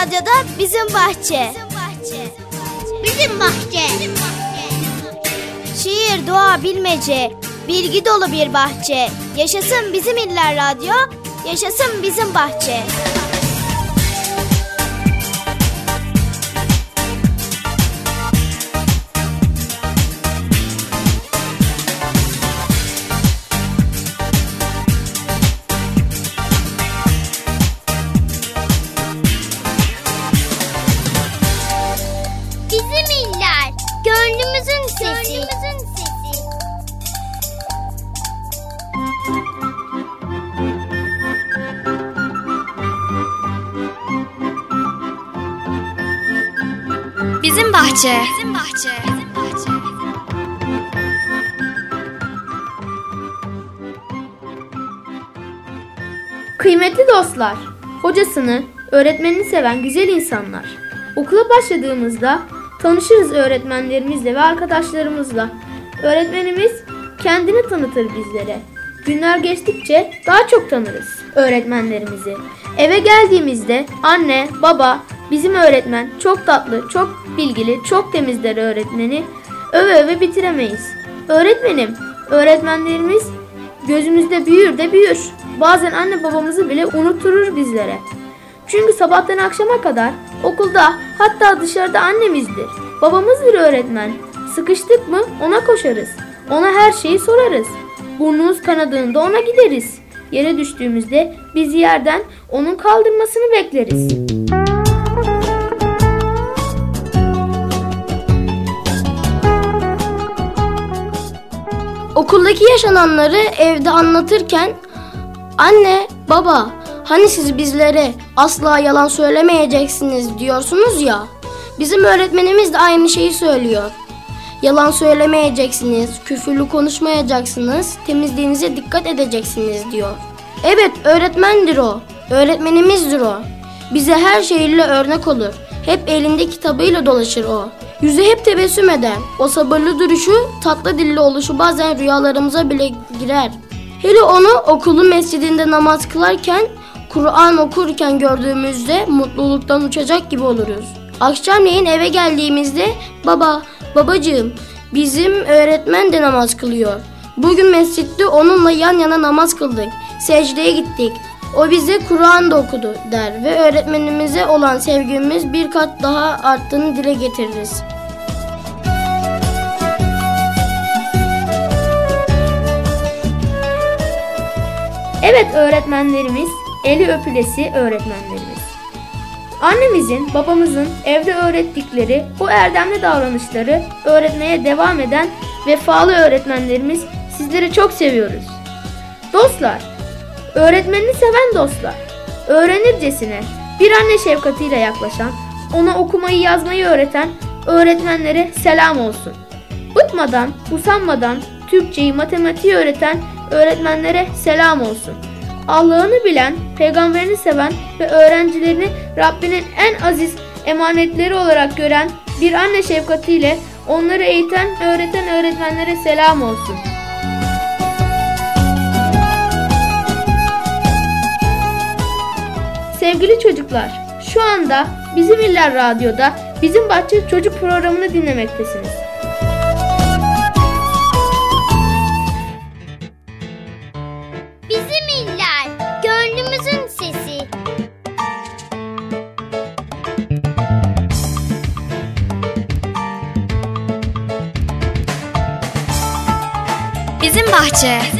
Radyo'da Bizim Bahçe. Bizim Bahçe. Şiir, dua, bilmece, bilgi dolu bir bahçe. Yaşasın Bizim İller Radyo, yaşasın Bizim Bahçe. Bizim Bizim bahçe. Bizim bahçe. Kıymetli dostlar, hocasını, öğretmenini seven güzel insanlar. Okula başladığımızda tanışırız öğretmenlerimizle ve arkadaşlarımızla. Öğretmenimiz kendini tanıtır bizlere. Günler geçtikçe daha çok tanırız öğretmenlerimizi. Eve geldiğimizde anne, baba, bizim öğretmen çok tatlı, çok bilgili, çok temizler öğretmeni. Öve öve bitiremeyiz. Öğretmenim, öğretmenlerimiz gözümüzde büyür de büyür. Bazen anne babamızı bile unutturur bizlere. Çünkü sabahtan akşama kadar okulda hatta dışarıda annemizdir. Babamızdır öğretmen. Sıkıştık mı ona koşarız. Ona her şeyi sorarız. Burnumuz kanadığında ona gideriz. Yere düştüğümüzde bizi yerden onun kaldırmasını bekleriz. Okuldaki yaşananları evde anlatırken anne, baba hani siz bizlere asla yalan söylemeyeceksiniz diyorsunuz ya. Bizim öğretmenimiz de aynı şeyi söylüyor. Yalan söylemeyeceksiniz, küfürlü konuşmayacaksınız, temizliğinize dikkat edeceksiniz diyor. Evet öğretmendir o, öğretmenimizdir o. Bize her şeyiyle örnek olur. Hep elinde kitabıyla dolaşır o. Yüzü hep tebessüm eder. O sabırlı duruşu, tatlı dilli oluşu bazen rüyalarımıza bile girer. Hele onu okulun mescidinde namaz kılarken, Kur'an okurken gördüğümüzde mutluluktan uçacak gibi oluruz. Akşamleyin eve geldiğimizde baba, babacığım bizim öğretmen de namaz kılıyor. Bugün mescitte onunla yan yana namaz kıldık. Secdeye gittik. O bize Kur'an da okudu der ve öğretmenimize olan sevgimiz bir kat daha arttığını dile getiririz. Evet öğretmenlerimiz, eli öpülesi öğretmenlerimiz. Annemizin, babamızın evde öğrettikleri bu erdemli davranışları öğretmeye devam eden vefalı öğretmenlerimiz sizleri çok seviyoruz. Dostlar, öğretmenini seven dostlar, öğrenircesine bir anne şefkatiyle yaklaşan, ona okumayı yazmayı öğreten öğretmenlere selam olsun. Bıkmadan, usanmadan Türkçeyi, matematiği öğreten öğretmenlere selam olsun. Allah'ını bilen, peygamberini seven ve öğrencilerini Rabbinin en aziz emanetleri olarak gören bir anne şefkatiyle onları eğiten, öğreten öğretmenlere selam olsun. Sevgili çocuklar, şu anda Bizim İller Radyo'da Bizim Bahçe Çocuk programını dinlemektesiniz. Bizim iller. Gönlümüzün sesi. Bizim bahçe.